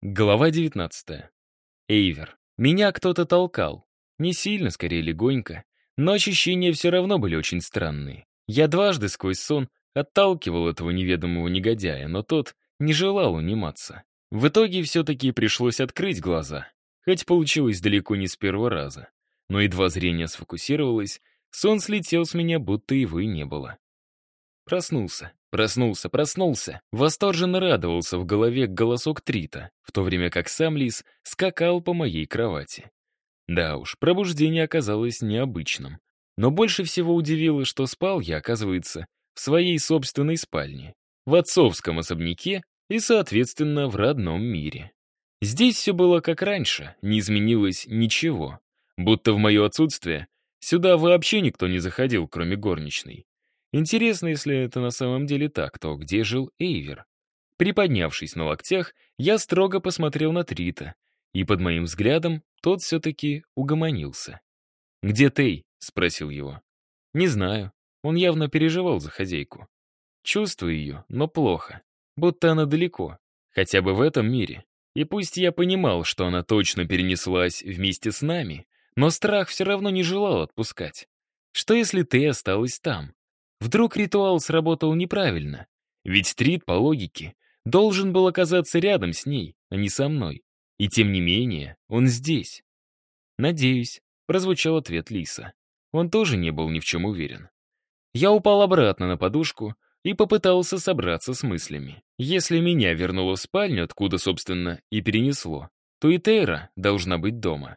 Глава 19. Эйвер. Меня кто-то толкал. Не сильно, скорее легонько. Но ощущения все равно были очень странные. Я дважды сквозь сон отталкивал этого неведомого негодяя, но тот не желал униматься. В итоге все-таки пришлось открыть глаза. Хоть получилось далеко не с первого раза. Но едва зрение сфокусировалось, сон слетел с меня, будто его и не было. Проснулся. Проснулся, проснулся. Восторженно радовался в голове голосок Трита, в то время как сам лис скакал по моей кровати. Да уж, пробуждение оказалось необычным. Но больше всего удивило, что спал я, оказывается, в своей собственной спальне, в отцовском особняке и, соответственно, в родном мире. Здесь все было как раньше, не изменилось ничего. Будто в мое отсутствие сюда вообще никто не заходил, кроме горничной. Интересно, если это на самом деле так, то где жил Эйвер? Приподнявшись на локтях, я строго посмотрел на Трита, и под моим взглядом тот все-таки угомонился. «Где Тей?» — спросил его. «Не знаю. Он явно переживал за хозяйку. Чувствую ее, но плохо. Будто она далеко. Хотя бы в этом мире. И пусть я понимал, что она точно перенеслась вместе с нами, но страх все равно не желал отпускать. Что если Тей осталась там? Вдруг ритуал сработал неправильно? Ведь Трид, по логике, должен был оказаться рядом с ней, а не со мной. И тем не менее, он здесь. «Надеюсь», — прозвучал ответ Лиса. Он тоже не был ни в чем уверен. Я упал обратно на подушку и попытался собраться с мыслями. Если меня вернуло в спальню, откуда, собственно, и перенесло, то и Тейра должна быть дома.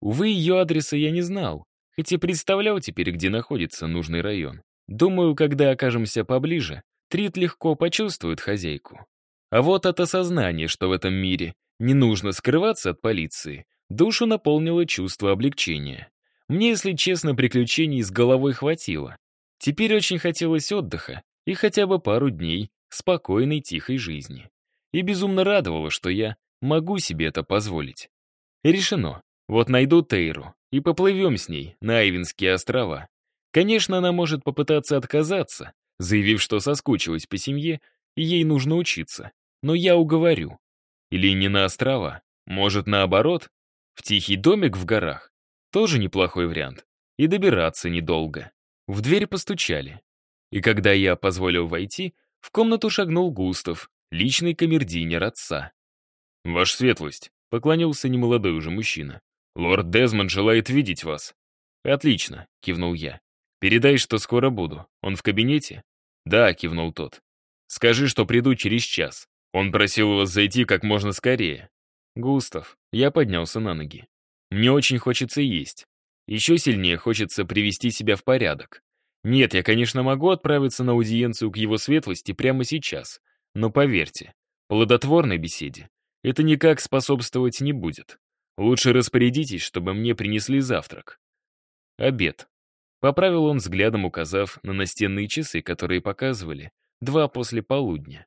Увы, ее адреса я не знал, хоть и представлял теперь, где находится нужный район. Думаю, когда окажемся поближе, Трит легко почувствует хозяйку. А вот от осознания, что в этом мире не нужно скрываться от полиции, душу наполнило чувство облегчения. Мне, если честно, приключений с головой хватило. Теперь очень хотелось отдыха и хотя бы пару дней спокойной, тихой жизни. И безумно радовало, что я могу себе это позволить. Решено. Вот найду Тейру и поплывем с ней на Айвинские острова. Конечно, она может попытаться отказаться, заявив, что соскучилась по семье, и ей нужно учиться. Но я уговорю. Или не на острова. Может, наоборот, в тихий домик в горах. Тоже неплохой вариант. И добираться недолго. В дверь постучали. И когда я позволил войти, в комнату шагнул Густав, личный камердинер отца. «Ваша светлость», — поклонился немолодой уже мужчина. «Лорд Дезмонд желает видеть вас». «Отлично», — кивнул я. «Передай, что скоро буду. Он в кабинете?» «Да», — кивнул тот. «Скажи, что приду через час. Он просил вас зайти как можно скорее». «Густав». Я поднялся на ноги. «Мне очень хочется есть. Еще сильнее хочется привести себя в порядок. Нет, я, конечно, могу отправиться на аудиенцию к его светлости прямо сейчас. Но поверьте, плодотворной беседе это никак способствовать не будет. Лучше распорядитесь, чтобы мне принесли завтрак. Обед. Поправил он взглядом, указав на настенные часы, которые показывали два после полудня.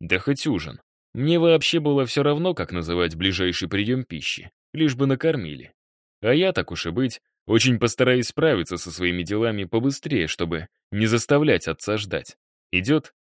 Да хоть ужин. Мне вообще было все равно, как называть ближайший прием пищи, лишь бы накормили. А я, так уж и быть, очень постараюсь справиться со своими делами побыстрее, чтобы не заставлять отца ждать. Идет?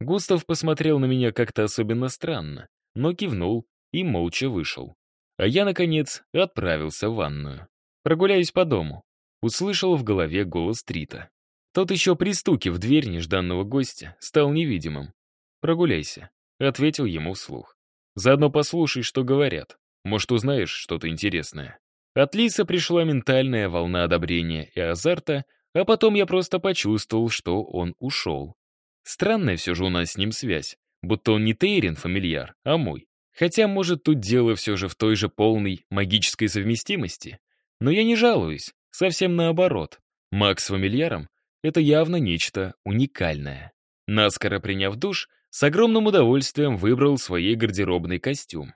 Густав посмотрел на меня как-то особенно странно, но кивнул и молча вышел. А я, наконец, отправился в ванную. Прогуляюсь по дому. Услышал в голове голос Трита. Тот еще при стуке в дверь нежданного гостя стал невидимым. «Прогуляйся», — ответил ему вслух. «Заодно послушай, что говорят. Может, узнаешь что-то интересное». От Лиса пришла ментальная волна одобрения и азарта, а потом я просто почувствовал, что он ушел. Странная все же у нас с ним связь, будто он не Тейрин фамильяр, а мой. Хотя, может, тут дело все же в той же полной магической совместимости. Но я не жалуюсь. Совсем наоборот. Макс с фамильяром — это явно нечто уникальное. Наскоро приняв душ, с огромным удовольствием выбрал своей гардеробный костюм.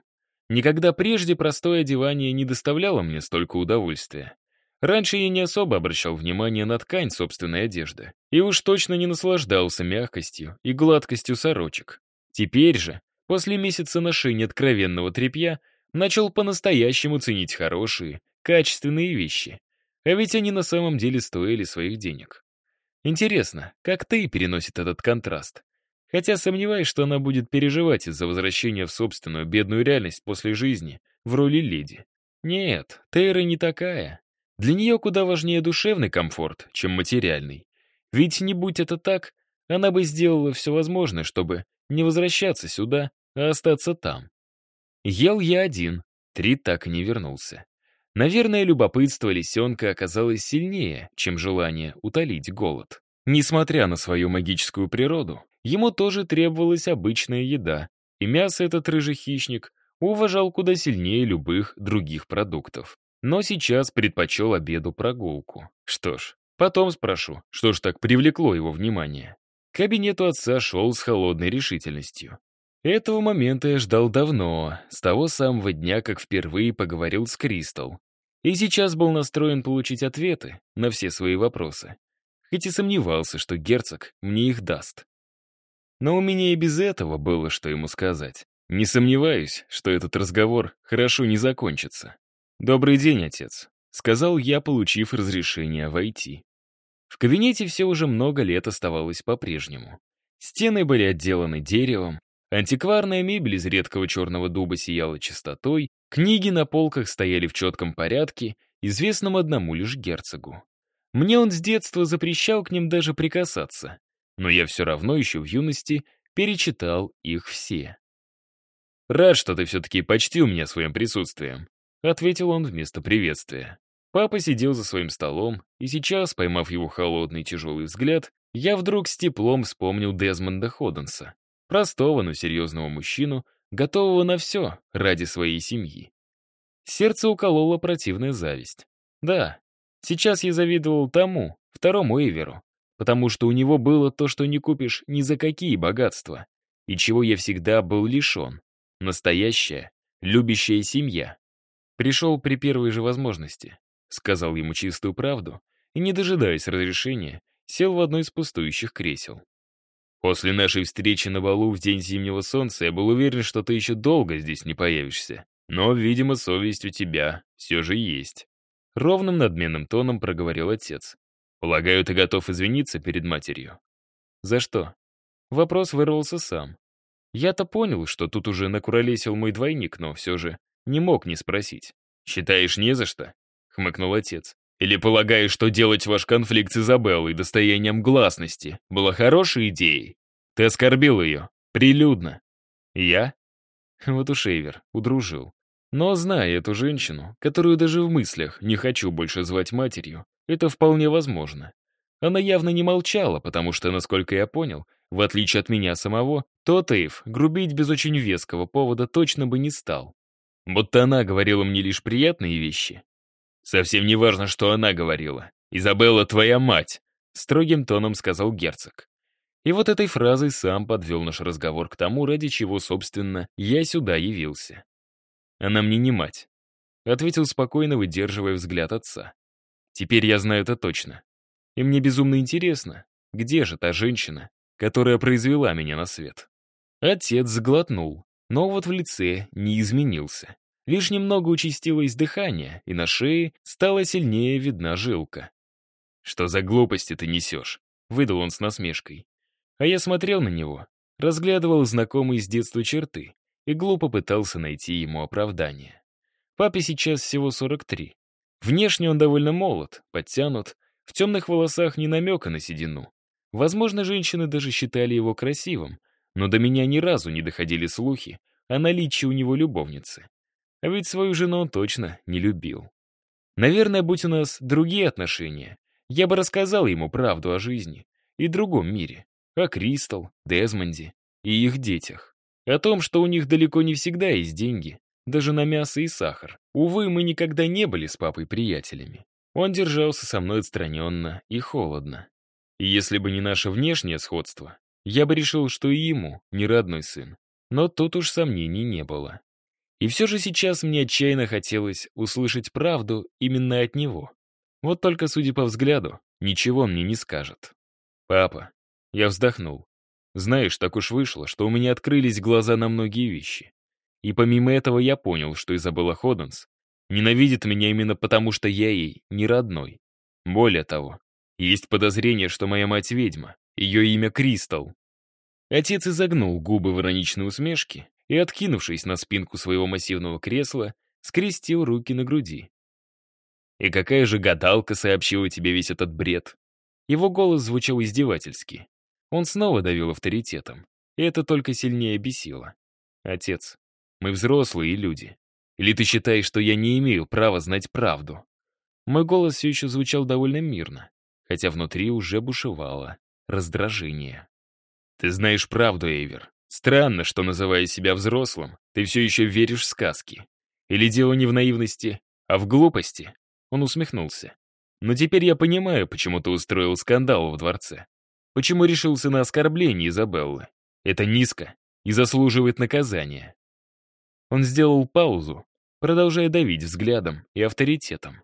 Никогда прежде простое одевание не доставляло мне столько удовольствия. Раньше я не особо обращал внимание на ткань собственной одежды и уж точно не наслаждался мягкостью и гладкостью сорочек. Теперь же, после месяца ношения откровенного тряпья, начал по-настоящему ценить хорошие, качественные вещи. А ведь они на самом деле стоили своих денег. Интересно, как ты переносит этот контраст? Хотя сомневаюсь, что она будет переживать из-за возвращения в собственную бедную реальность после жизни в роли леди. Нет, Тейра не такая. Для нее куда важнее душевный комфорт, чем материальный. Ведь не будь это так, она бы сделала все возможное, чтобы не возвращаться сюда, а остаться там. Ел я один, Три так и не вернулся. Наверное, любопытство лисенка оказалось сильнее, чем желание утолить голод. Несмотря на свою магическую природу, ему тоже требовалась обычная еда, и мясо этот рыжий хищник уважал куда сильнее любых других продуктов. Но сейчас предпочел обеду прогулку. Что ж, потом спрошу, что ж так привлекло его внимание. К кабинету отца шел с холодной решительностью. Этого момента я ждал давно, с того самого дня, как впервые поговорил с Кристал. И сейчас был настроен получить ответы на все свои вопросы. Хоть и сомневался, что герцог мне их даст. Но у меня и без этого было что ему сказать. Не сомневаюсь, что этот разговор хорошо не закончится. «Добрый день, отец», — сказал я, получив разрешение войти. В кабинете все уже много лет оставалось по-прежнему. Стены были отделаны деревом, Антикварная мебель из редкого черного дуба сияла чистотой, книги на полках стояли в четком порядке, известном одному лишь герцогу. Мне он с детства запрещал к ним даже прикасаться, но я все равно еще в юности перечитал их все. «Рад, что ты все-таки почтил меня своим присутствием», — ответил он вместо приветствия. Папа сидел за своим столом, и сейчас, поймав его холодный тяжелый взгляд, я вдруг с теплом вспомнил Дезмонда Ходенса. Простого, но серьезного мужчину, готового на все ради своей семьи. Сердце уколола противная зависть. Да, сейчас я завидовал тому, второму Эйверу, потому что у него было то, что не купишь ни за какие богатства, и чего я всегда был лишен. Настоящая, любящая семья. Пришел при первой же возможности, сказал ему чистую правду, и, не дожидаясь разрешения, сел в одно из пустующих кресел. После нашей встречи на балу в день зимнего солнца я был уверен, что ты еще долго здесь не появишься. Но, видимо, совесть у тебя все же есть. Ровным надменным тоном проговорил отец. Полагаю, ты готов извиниться перед матерью. За что? Вопрос вырвался сам. Я-то понял, что тут уже накуролесил мой двойник, но все же не мог не спросить. «Считаешь, не за что?» — хмыкнул отец. Или полагаешь, что делать ваш конфликт с Изабеллой достоянием гласности было хорошей идеей? Ты оскорбил ее. Прилюдно. Я? Вот у Шейвер удружил. Но зная эту женщину, которую даже в мыслях не хочу больше звать матерью, это вполне возможно. Она явно не молчала, потому что, насколько я понял, в отличие от меня самого, то Эйв грубить без очень веского повода точно бы не стал. Будто она говорила мне лишь приятные вещи, «Совсем не важно, что она говорила. Изабелла твоя мать», — строгим тоном сказал герцог. И вот этой фразой сам подвел наш разговор к тому, ради чего, собственно, я сюда явился. «Она мне не мать», — ответил спокойно, выдерживая взгляд отца. «Теперь я знаю это точно. И мне безумно интересно, где же та женщина, которая произвела меня на свет?» Отец сглотнул, но вот в лице не изменился. Лишь немного участилось дыхание, и на шее стала сильнее видна жилка. «Что за глупости ты несешь?» — выдал он с насмешкой. А я смотрел на него, разглядывал знакомые с детства черты и глупо пытался найти ему оправдание. Папе сейчас всего 43. Внешне он довольно молод, подтянут, в темных волосах не намека на седину. Возможно, женщины даже считали его красивым, но до меня ни разу не доходили слухи о наличии у него любовницы. А ведь свою жену он точно не любил. Наверное, будь у нас другие отношения, я бы рассказал ему правду о жизни и другом мире, о Кристал, Дезмонде и их детях. О том, что у них далеко не всегда есть деньги, даже на мясо и сахар. Увы, мы никогда не были с папой приятелями. Он держался со мной отстраненно и холодно. И если бы не наше внешнее сходство, я бы решил, что и ему не родной сын. Но тут уж сомнений не было. И все же сейчас мне отчаянно хотелось услышать правду именно от него. Вот только, судя по взгляду, ничего мне не скажет. «Папа», — я вздохнул. «Знаешь, так уж вышло, что у меня открылись глаза на многие вещи. И помимо этого я понял, что Изабелла Ходенс ненавидит меня именно потому, что я ей не родной. Более того, есть подозрение, что моя мать ведьма, ее имя Кристал. Отец изогнул губы в ироничной усмешке и, откинувшись на спинку своего массивного кресла, скрестил руки на груди. «И какая же гадалка сообщила тебе весь этот бред?» Его голос звучал издевательски. Он снова давил авторитетом, и это только сильнее бесило. «Отец, мы взрослые люди. Или ты считаешь, что я не имею права знать правду?» Мой голос все еще звучал довольно мирно, хотя внутри уже бушевало раздражение. «Ты знаешь правду, Эйвер. Странно, что, называя себя взрослым, ты все еще веришь в сказки. Или дело не в наивности, а в глупости?» Он усмехнулся. «Но теперь я понимаю, почему ты устроил скандал в дворце. Почему решился на оскорбление Изабеллы. Это низко и заслуживает наказания». Он сделал паузу, продолжая давить взглядом и авторитетом.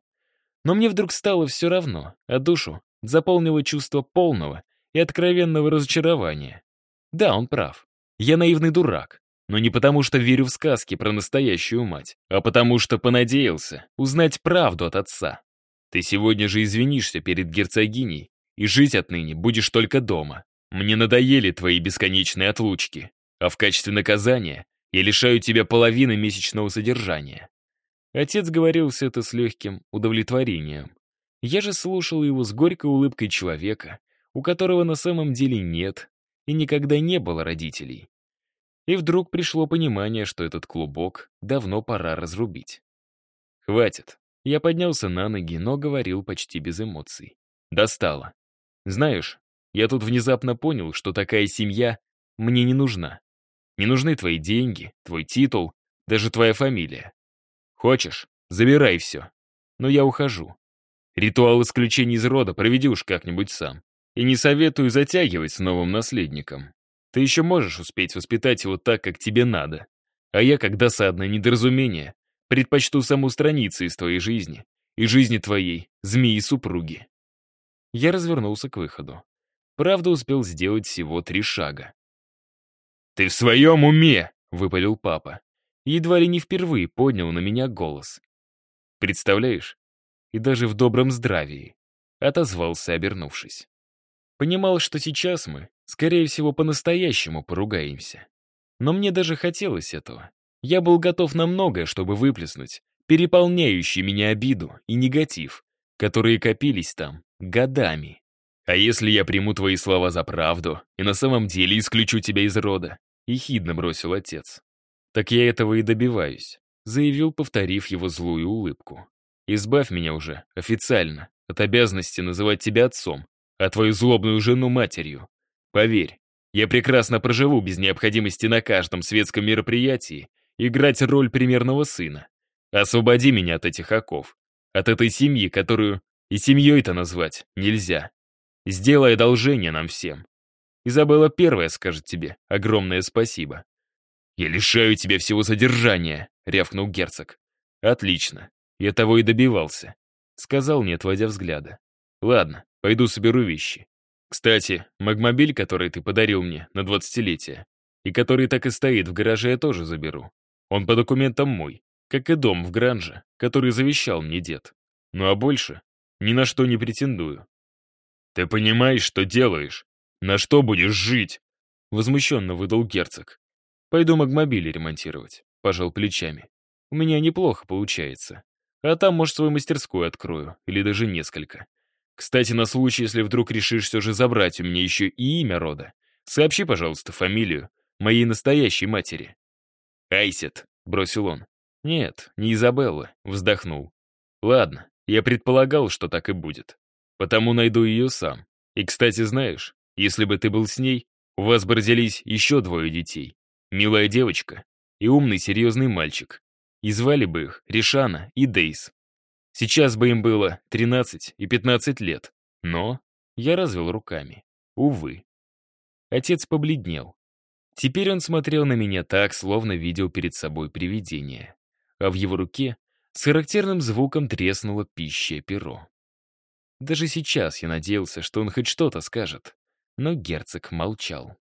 Но мне вдруг стало все равно, а душу заполнило чувство полного и откровенного разочарования. Да, он прав. Я наивный дурак. Но не потому, что верю в сказки про настоящую мать, а потому что понадеялся узнать правду от отца. Ты сегодня же извинишься перед герцогиней, и жить отныне будешь только дома. Мне надоели твои бесконечные отлучки, а в качестве наказания я лишаю тебя половины месячного содержания». Отец говорил все это с легким удовлетворением. Я же слушал его с горькой улыбкой человека, у которого на самом деле нет и никогда не было родителей. И вдруг пришло понимание, что этот клубок давно пора разрубить. «Хватит». Я поднялся на ноги, но говорил почти без эмоций. «Достало. Знаешь, я тут внезапно понял, что такая семья мне не нужна. Не нужны твои деньги, твой титул, даже твоя фамилия. Хочешь, забирай все. Но я ухожу. Ритуал исключения из рода проведи уж как-нибудь сам. И не советую затягивать с новым наследником. Ты еще можешь успеть воспитать его так, как тебе надо. А я, как досадное недоразумение, предпочту самоустраниться из твоей жизни и жизни твоей змеи-супруги. Я развернулся к выходу. Правда, успел сделать всего три шага. «Ты в своем уме?» — выпалил папа. Едва ли не впервые поднял на меня голос. «Представляешь? И даже в добром здравии», — отозвался, обернувшись. Понимал, что сейчас мы, скорее всего, по-настоящему поругаемся. Но мне даже хотелось этого. Я был готов на многое, чтобы выплеснуть переполняющий меня обиду и негатив, которые копились там годами. А если я приму твои слова за правду и на самом деле исключу тебя из рода? Ехидно бросил отец. Так я этого и добиваюсь, заявил, повторив его злую улыбку. Избавь меня уже, официально, от обязанности называть тебя отцом, а твою злобную жену матерью. Поверь, я прекрасно проживу без необходимости на каждом светском мероприятии играть роль примерного сына. Освободи меня от этих оков, от этой семьи, которую и семьей-то назвать нельзя. Сделай одолжение нам всем. Изабелла первая скажет тебе огромное спасибо. «Я лишаю тебя всего содержания», — рявкнул герцог. «Отлично. Я того и добивался», — сказал, не отводя взгляда. «Ладно, Пойду соберу вещи. Кстати, магмобиль, который ты подарил мне на двадцатилетие, и который так и стоит в гараже, я тоже заберу. Он по документам мой, как и дом в Гранже, который завещал мне дед. Ну а больше ни на что не претендую. Ты понимаешь, что делаешь? На что будешь жить? Возмущенно выдал герцог. Пойду магмобили ремонтировать, пожал плечами. У меня неплохо получается. А там, может, свою мастерскую открою, или даже несколько. Кстати, на случай, если вдруг решишь все же забрать у меня еще и имя рода, сообщи, пожалуйста, фамилию моей настоящей матери». «Айсет», — бросил он. «Нет, не Изабелла», — вздохнул. «Ладно, я предполагал, что так и будет. Потому найду ее сам. И, кстати, знаешь, если бы ты был с ней, у вас бы родились еще двое детей. Милая девочка и умный серьезный мальчик. И звали бы их Ришана и Дейс. Сейчас бы им было 13 и 15 лет. Но я развел руками. Увы. Отец побледнел. Теперь он смотрел на меня так, словно видел перед собой привидение. А в его руке с характерным звуком треснуло пища перо. Даже сейчас я надеялся, что он хоть что-то скажет. Но герцог молчал.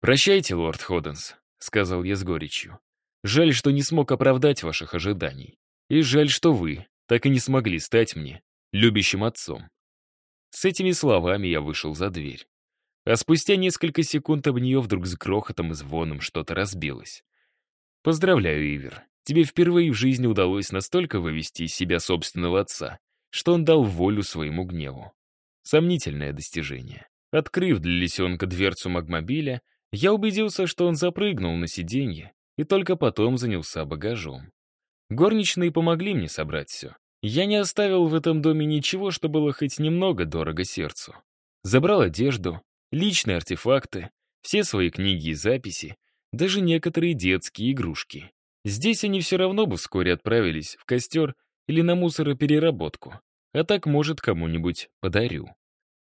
«Прощайте, лорд Ходенс», — сказал я с горечью. «Жаль, что не смог оправдать ваших ожиданий. И жаль, что вы так и не смогли стать мне любящим отцом. С этими словами я вышел за дверь. а спустя несколько секунд об нее вдруг с грохотом и звоном что-то разбилось. «Поздравляю, Ивер. Тебе впервые в жизни удалось настолько вывести из себя собственного отца, что он дал волю своему гневу. Сомнительное достижение. Открыв для лисенка дверцу магмобиля, я убедился, что он запрыгнул на сиденье и только потом занялся багажом. Горничные помогли мне собрать все. Я не оставил в этом доме ничего, что было хоть немного дорого сердцу. Забрал одежду, личные артефакты, все свои книги и записи, даже некоторые детские игрушки. Здесь они все равно бы вскоре отправились в костер или на мусоропереработку, а так, может, кому-нибудь подарю.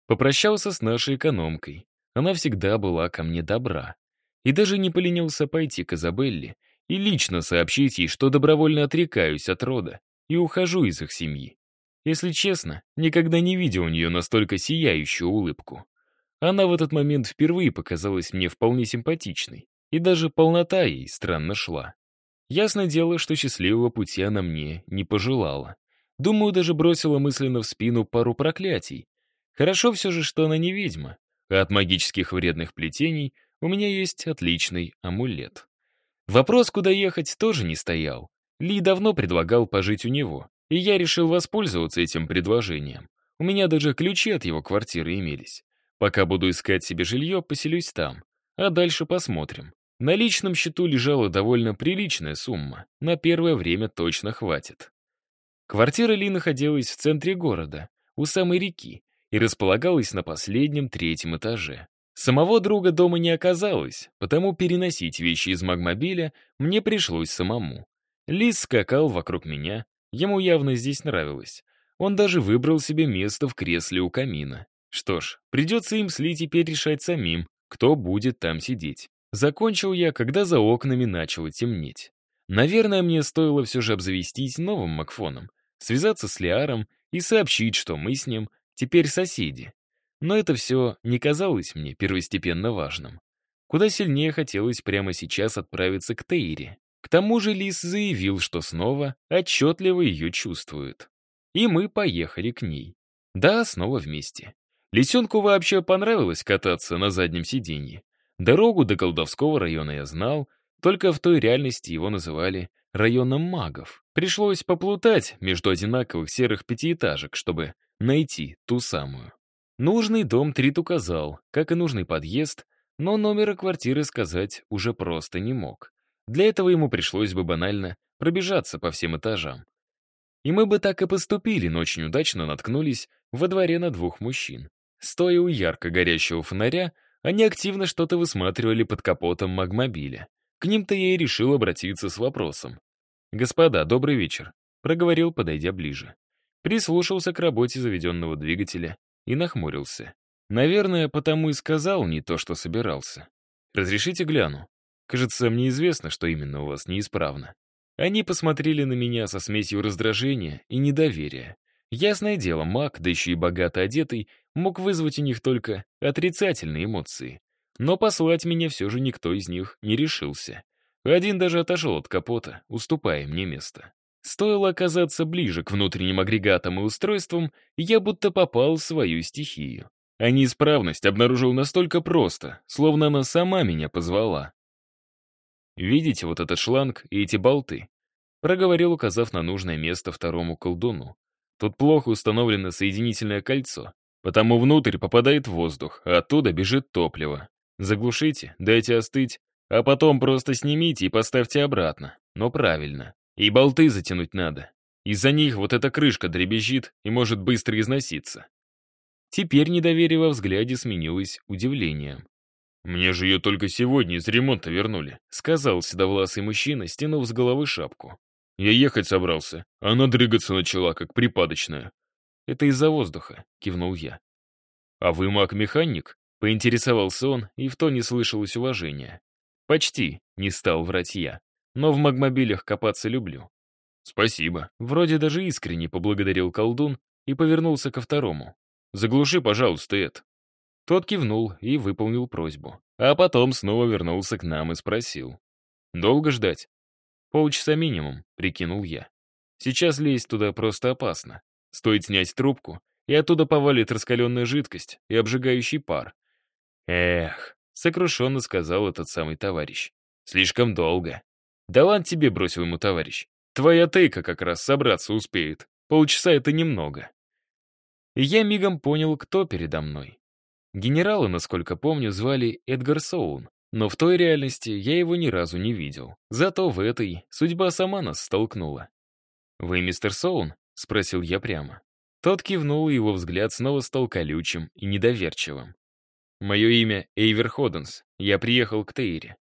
Попрощался с нашей экономкой. Она всегда была ко мне добра. И даже не поленился пойти к Изабелле и лично сообщить ей, что добровольно отрекаюсь от рода и ухожу из их семьи. Если честно, никогда не видел у нее настолько сияющую улыбку. Она в этот момент впервые показалась мне вполне симпатичной, и даже полнота ей странно шла. Ясно дело, что счастливого пути она мне не пожелала. Думаю, даже бросила мысленно в спину пару проклятий. Хорошо все же, что она не ведьма, а от магических вредных плетений у меня есть отличный амулет. Вопрос, куда ехать, тоже не стоял. Ли давно предлагал пожить у него, и я решил воспользоваться этим предложением. У меня даже ключи от его квартиры имелись. Пока буду искать себе жилье, поселюсь там. А дальше посмотрим. На личном счету лежала довольно приличная сумма. На первое время точно хватит. Квартира Ли находилась в центре города, у самой реки, и располагалась на последнем третьем этаже. Самого друга дома не оказалось, потому переносить вещи из магмобиля мне пришлось самому. Лис скакал вокруг меня, ему явно здесь нравилось. Он даже выбрал себе место в кресле у камина. Что ж, придется им с Ли теперь решать самим, кто будет там сидеть. Закончил я, когда за окнами начало темнеть. Наверное, мне стоило все же обзавестись новым Макфоном, связаться с Лиаром и сообщить, что мы с ним теперь соседи. Но это все не казалось мне первостепенно важным. Куда сильнее хотелось прямо сейчас отправиться к Тейре. К тому же Лис заявил, что снова отчетливо ее чувствует. И мы поехали к ней. Да, снова вместе. Лисенку вообще понравилось кататься на заднем сиденье. Дорогу до колдовского района я знал, только в той реальности его называли районом магов. Пришлось поплутать между одинаковых серых пятиэтажек, чтобы найти ту самую. Нужный дом Трит указал, как и нужный подъезд, но номера квартиры сказать уже просто не мог. Для этого ему пришлось бы банально пробежаться по всем этажам. И мы бы так и поступили, но очень удачно наткнулись во дворе на двух мужчин. Стоя у ярко горящего фонаря, они активно что-то высматривали под капотом магмобиля. К ним-то я и решил обратиться с вопросом. «Господа, добрый вечер», — проговорил, подойдя ближе. Прислушался к работе заведенного двигателя и нахмурился. Наверное, потому и сказал не то, что собирался. «Разрешите гляну? Кажется, мне известно, что именно у вас неисправно». Они посмотрели на меня со смесью раздражения и недоверия. Ясное дело, маг, да еще и богато одетый, мог вызвать у них только отрицательные эмоции. Но послать меня все же никто из них не решился. Один даже отошел от капота, уступая мне место. Стоило оказаться ближе к внутренним агрегатам и устройствам, я будто попал в свою стихию. А неисправность обнаружил настолько просто, словно она сама меня позвала. «Видите вот этот шланг и эти болты?» Проговорил, указав на нужное место второму колдуну. Тут плохо установлено соединительное кольцо, потому внутрь попадает воздух, а оттуда бежит топливо. Заглушите, дайте остыть, а потом просто снимите и поставьте обратно, но правильно. И болты затянуть надо. Из-за них вот эта крышка дребезжит и может быстро износиться. Теперь недоверие во взгляде сменилось удивлением. «Мне же ее только сегодня из ремонта вернули», — сказал седовласый мужчина, стянув с головы шапку. «Я ехать собрался, а она дрыгаться начала, как припадочная». «Это из-за воздуха», — кивнул я. «А вы маг-механик?» — поинтересовался он, и в то не слышалось уважения. «Почти», — не стал врать я но в магмобилях копаться люблю. Спасибо. Вроде даже искренне поблагодарил колдун и повернулся ко второму. Заглуши, пожалуйста, это. Тот кивнул и выполнил просьбу. А потом снова вернулся к нам и спросил. «Долго ждать?» «Полчаса минимум», — прикинул я. «Сейчас лезть туда просто опасно. Стоит снять трубку, и оттуда повалит раскаленная жидкость и обжигающий пар. Эх, сокрушенно сказал этот самый товарищ. Слишком долго. Да ладно тебе, бросил ему товарищ. Твоя тейка как раз собраться успеет. Полчаса — это немного. И я мигом понял, кто передо мной. Генерала, насколько помню, звали Эдгар Соун, но в той реальности я его ни разу не видел. Зато в этой судьба сама нас столкнула. «Вы мистер Соун?» — спросил я прямо. Тот кивнул, и его взгляд снова стал колючим и недоверчивым. «Мое имя Эйвер Ходенс. Я приехал к Тейре».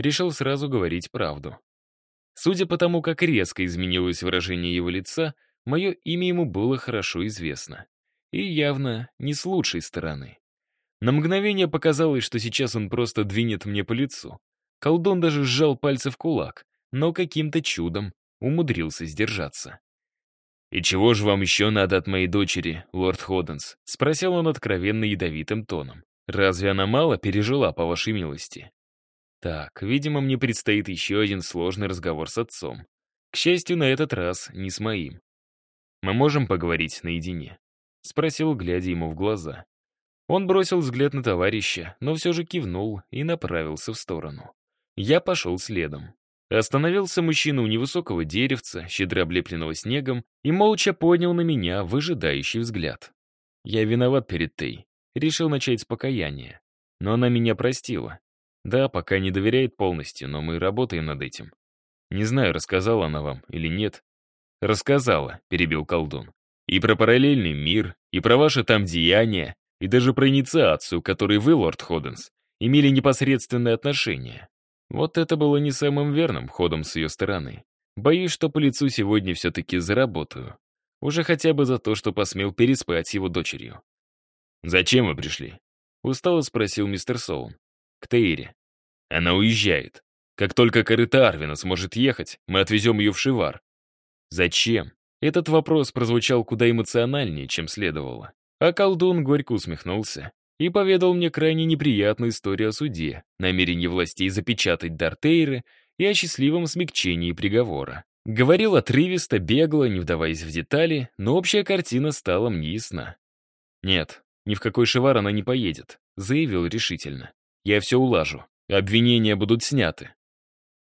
Решил сразу говорить правду. Судя по тому, как резко изменилось выражение его лица, мое имя ему было хорошо известно. И явно не с лучшей стороны. На мгновение показалось, что сейчас он просто двинет мне по лицу. Колдун даже сжал пальцы в кулак, но каким-то чудом умудрился сдержаться. «И чего же вам еще надо от моей дочери, лорд Ходденс?» — спросил он откровенно ядовитым тоном. «Разве она мало пережила, по вашей милости?» Так, видимо, мне предстоит еще один сложный разговор с отцом. К счастью, на этот раз не с моим. «Мы можем поговорить наедине?» — спросил, глядя ему в глаза. Он бросил взгляд на товарища, но все же кивнул и направился в сторону. Я пошел следом. Остановился мужчина у невысокого деревца, щедро облепленного снегом, и молча поднял на меня выжидающий взгляд. Я виноват перед Тей. Решил начать с покаяния. Но она меня простила. Да, пока не доверяет полностью, но мы работаем над этим. Не знаю, рассказала она вам или нет. Рассказала, перебил колдун. И про параллельный мир, и про ваши там деяния, и даже про инициацию, которой вы, лорд Ходенс, имели непосредственное отношение. Вот это было не самым верным ходом с ее стороны. Боюсь, что по лицу сегодня все-таки заработаю. Уже хотя бы за то, что посмел переспать с его дочерью. «Зачем вы пришли?» — устало спросил мистер Соун. «К Тейре. Она уезжает. Как только корыта Арвина сможет ехать, мы отвезем ее в Шивар». «Зачем?» Этот вопрос прозвучал куда эмоциональнее, чем следовало. А колдун горько усмехнулся и поведал мне крайне неприятную историю о суде, намерении властей запечатать Дартейры и о счастливом смягчении приговора. Говорил отрывисто, бегло, не вдаваясь в детали, но общая картина стала мне ясна. «Нет, ни в какой шевар она не поедет», — заявил решительно. «Я все улажу. Обвинения будут сняты».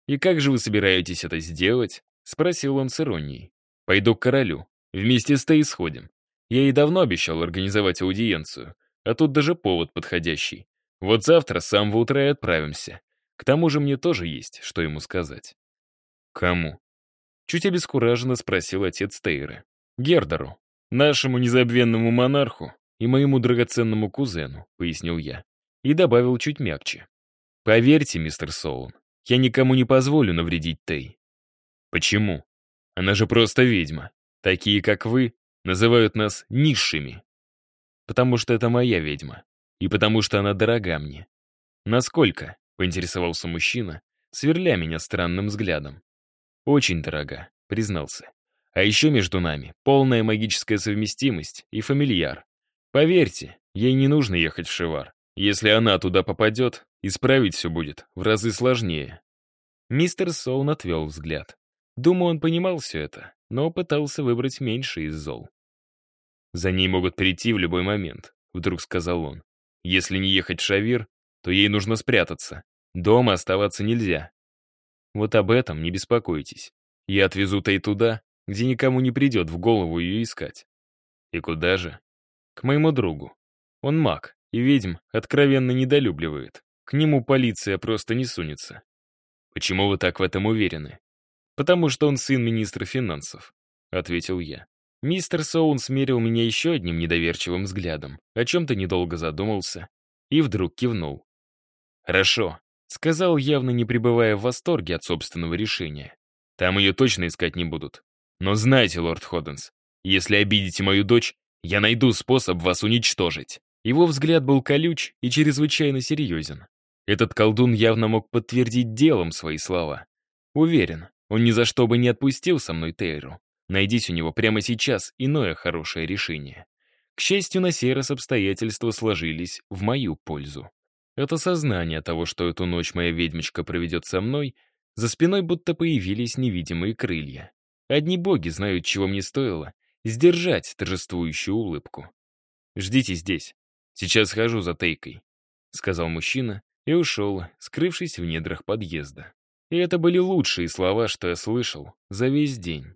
«И как же вы собираетесь это сделать?» — спросил он с иронией. «Пойду к королю. Вместе с Тей сходим. Я ей давно обещал организовать аудиенцию, а тут даже повод подходящий. Вот завтра с самого утра и отправимся. К тому же мне тоже есть, что ему сказать. Кому? Чуть обескураженно спросил отец Тейры. Гердеру, нашему незабвенному монарху и моему драгоценному кузену, пояснил я. И добавил чуть мягче. Поверьте, мистер Соун, я никому не позволю навредить Тей. Почему? Она же просто ведьма. Такие, как вы, называют нас низшими. Потому что это моя ведьма. И потому что она дорога мне. Насколько? Поинтересовался мужчина, сверля меня странным взглядом. Очень дорога, признался. А еще между нами полная магическая совместимость и фамильяр. Поверьте, ей не нужно ехать в Шивар. Если она туда попадет, исправить все будет в разы сложнее. Мистер Соун отвел взгляд. Думаю, он понимал все это, но пытался выбрать меньше из зол. «За ней могут прийти в любой момент», — вдруг сказал он. «Если не ехать в Шавир, то ей нужно спрятаться. Дома оставаться нельзя. Вот об этом не беспокойтесь. Я отвезу-то и туда, где никому не придет в голову ее искать. И куда же? К моему другу. Он маг, и ведьм откровенно недолюбливает. К нему полиция просто не сунется. Почему вы так в этом уверены? Потому что он сын министра финансов, ответил я. Мистер Соун смерил меня еще одним недоверчивым взглядом, о чем-то недолго задумался и вдруг кивнул. «Хорошо», — сказал, явно не пребывая в восторге от собственного решения. «Там ее точно искать не будут. Но знайте, лорд Ходденс, если обидите мою дочь, я найду способ вас уничтожить». Его взгляд был колюч и чрезвычайно серьезен. Этот колдун явно мог подтвердить делом свои слова. Уверен, он ни за что бы не отпустил со мной Тейру. Найдись у него прямо сейчас иное хорошее решение. К счастью, на сей раз обстоятельства сложились в мою пользу. Это сознание того, что эту ночь моя ведьмочка проведет со мной, за спиной будто появились невидимые крылья. Одни боги знают, чего мне стоило, сдержать торжествующую улыбку. «Ждите здесь. Сейчас схожу за Тейкой». сказал мужчина и ушел, скрывшись в недрах подъезда. И это были лучшие слова, что я слышал за весь день.